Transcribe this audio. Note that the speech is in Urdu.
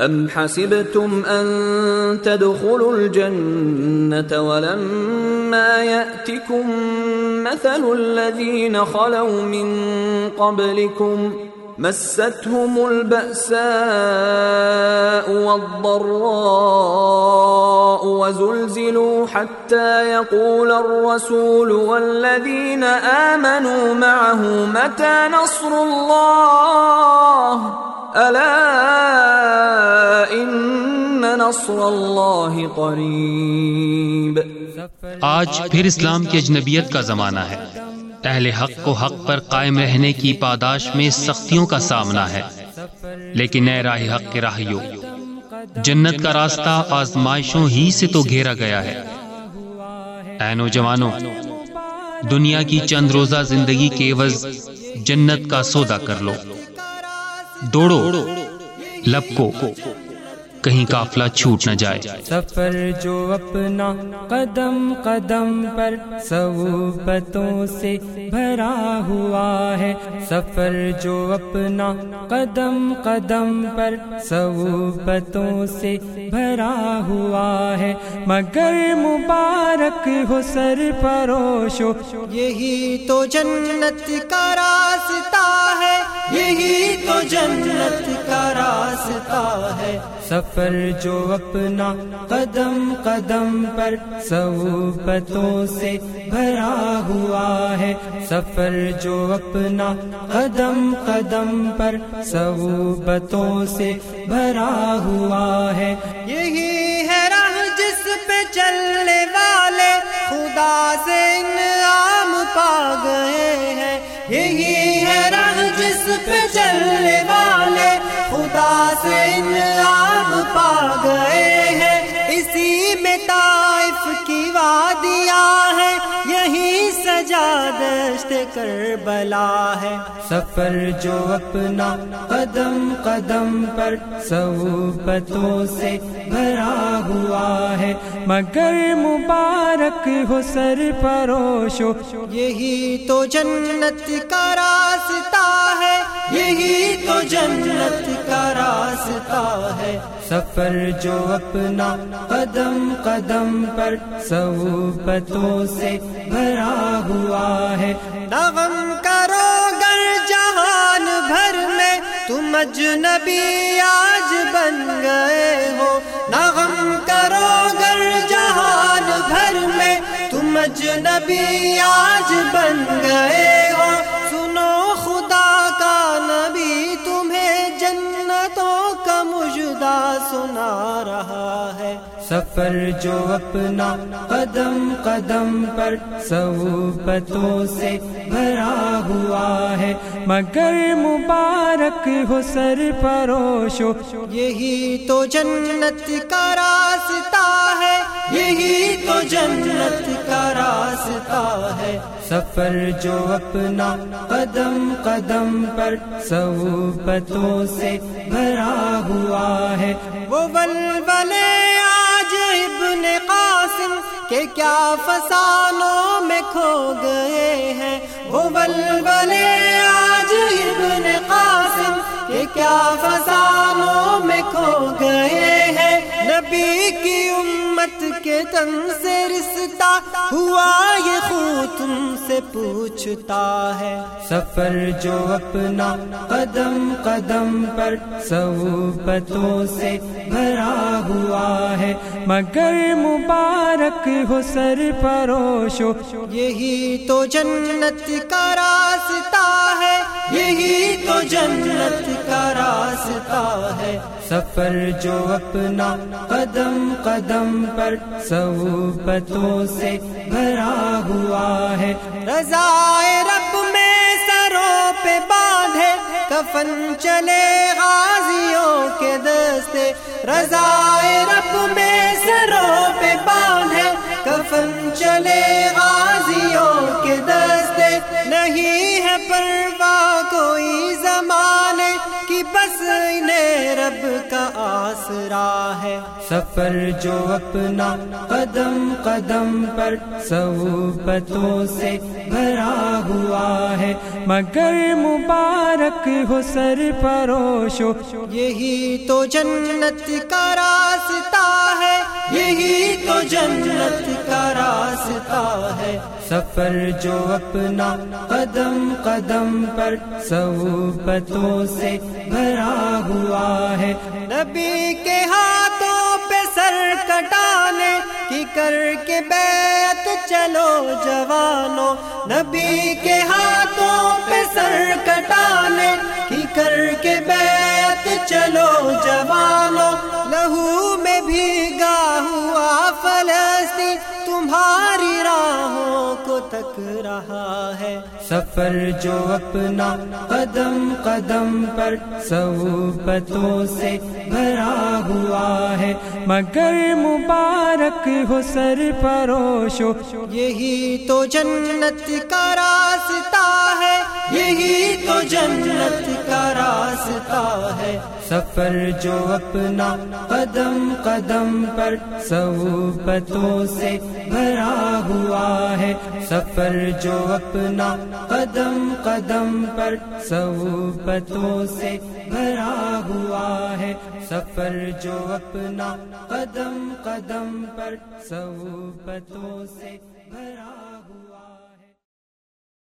أم حسبتم أن تدخلوا الجنة ولما يأتكم مثل الذين خلوا من قبلكم مستهم البأساء والضراء وزلزلوا حتى يقول الرسول والذين آمنوا معه متى نصر الله ألا نصر الله قريب آج پھر اسلام کی اجنبیت کا زمانہ ہے۔ اہل حق کو حق پر قائم رہنے کی پاداش میں سختیوں کا سامنا ہے۔ لیکن اے راہ حق کے راہیوں جنت کا راستہ آزمائشوں ہی سے تو گھیرا گیا ہے۔ اے نوجوانوں، دنیا کی چند روزہ زندگی کے عوض جنت کا سودا کر لو۔ دوڑو لب کو کہیں قافلہ چھوٹ نہ جائے۔ سفر جو اپنا قدم قدم پر صوبتوں سے بھرا ہوا ہے۔ سفر جو اپنا قدم قدم پر صوبتوں سے بھرا ہوا ہے۔ مگر مبارک ہو سر پروشو یہی تو جنت کا راستہ ہے۔ یہی تو جنت کا راستہ ہے۔ سفر جو اپنا قدم قدم پر صوبتوں سے بھرا ہوا ہے۔ سفر جو اپنا قدم قدم پر صوبتوں سے بھرا ہوا ہے۔ یہی ہے راہ جس پہ چلنے والے خدا سے انعام پا گئے ہیں۔ یہی ہے راہ جس پہ چلنے والے خدا سے انعام وادیاں ہیں یہی سجا دشت کربلا ہے۔ سفر جو اپنا قدم قدم پر صوبتوں سے بھرا ہوا ہے۔ مگر مبارک ہو سر پروشو یہی تو جنت کا راستہ ہے۔ یہی تو جنت کا راستہ ہے۔ سفر جو اپنا قدم قدم پر صوبتوں سے بھرا ہوا ہے۔ نغم کرو گر جہان بھر میں، تم اجنبی آج بن گئے ہو۔ نغم کرو گر جہان بھر میں، تم اجنبی آج بن گئے مجدہ سنا رہا ہے۔ سفر جو اپنا قدم قدم پر صوبتوں سے بھرا ہوا ہے۔ مگر مبارک ہو سر پروشو یہی تو جنت کا راستہ ہے۔ یہی تو جنت کا راستہ ہے۔ سفر جو اپنا قدم قدم پر صوبتوں سے بھرا ہوا ہے۔ وہ ولولے آج ابن قاسم کے کیا فسانوں میں کھو گئے ہیں۔ وہ ولولے آج ابن قاسم کے کیا فسانوں میں کھو گئے ہیں۔ نبی امت کے تن سے رشتہ ہوا یہ خون تم سے پوچھتا ہے۔ سفر جو اپنا قدم قدم پر صوبتوں سے بھرا ہوا ہے۔ مگر مبارک ہو سر پروشو یہی تو جنت کا راستہ ہے۔ یہی تو جنت سفر جو اپنا قدم قدم پر صوبتوں سے بھرا ہوا ہے۔ رضا رب میں سروں پہ باندھے، کفن چلے غازیوں کے دستے۔ رضا رب میں سروں پہ باندھے، کفن چلے رب کا آسرا ہے۔ سفر جو اپنا قدم قدم پر صحبتوں سے بھرا ہوا ہے۔ مگر مبارک ہو سر پروشو یہی تو جنت کا راستہ ہے۔ یہی تو جنت کا راستہ ہے۔ سفر جو اپنا قدم قدم پر صحبتوں سے بھرا ہوا ہے۔ نبی کے ہاتھوں پہ سر کٹانے کی کر کے بیعت چلو جوانوں نبی کے ہاتھوں پہ سر کٹانے کی کر کے بیعت چلو جوانوں لہو میں بھیگا ہوا فلسطین تمہاری راہوں کو تک رہا ہے۔ سفر جو اپنا قدم قدم پر صحبتوں سے بھرا ہوا ہے۔ مگر مبارک ہو سر پروشو یہی تو جنت کا راستہ ہے۔ یہی تو جنت کا راستہ ہے۔ سفر جو اپنا قدم قدم پر صحبتوں سے بھرا ہوا ہے۔ سفر جو اپنا قدم قدم پر صحبتوں سے بھرا ہوا ہے۔ سفر جو اپنا قدم قدم پر صحبتوں سے بھرا